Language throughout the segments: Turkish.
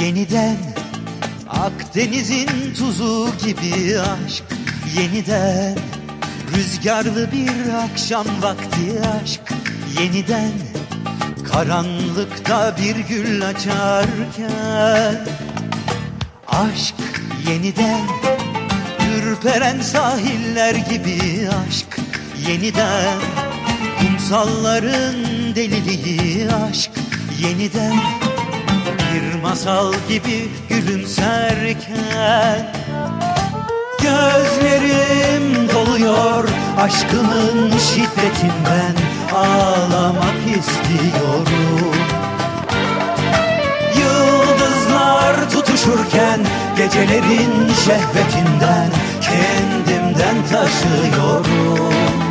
Yeniden Akdeniz'in tuzu gibi aşk Yeniden. Rüzgarlı bir akşam vakti aşk Yeniden. Karanlıkta bir gül açarken. Aşk yeniden Ürperen sahiller gibi aşk Yeniden. Kumsalların deliliği aşk Yeniden masal gibi gülümserken Gözlerim doluyor aşkının şiddetinden Ağlamak istiyorum. Yıldızlar tutuşurken Gecelerin şehvetinden Kendimden taşıyorum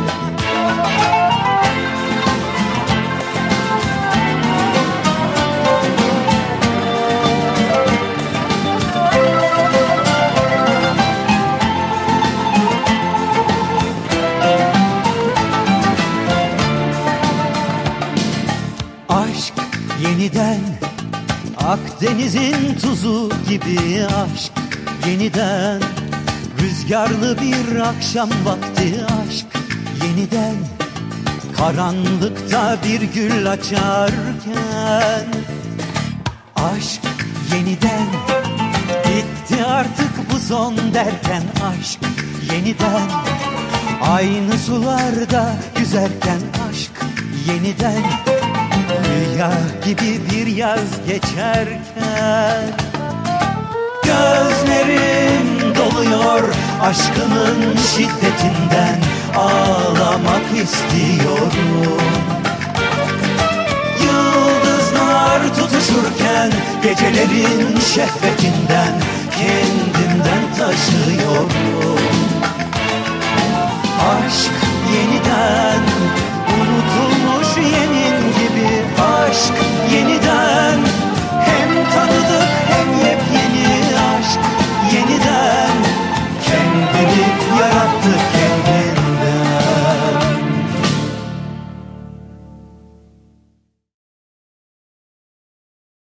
yeniden Akdeniz'in tuzu gibi aşk yeniden Rüzgarlı bir akşam vakti aşk yeniden Karanlıkta bir gül açarken Aşk yeniden Bitti artık bu son derken aşk yeniden Aynı sularda yüzerken aşk yeniden Rüya gibi bir yaz geçerken Gözlerim doluyor aşkının şiddetinden Ağlamak istiyorum. Yıldızlar tutuşurken Gecelerin şehvetinden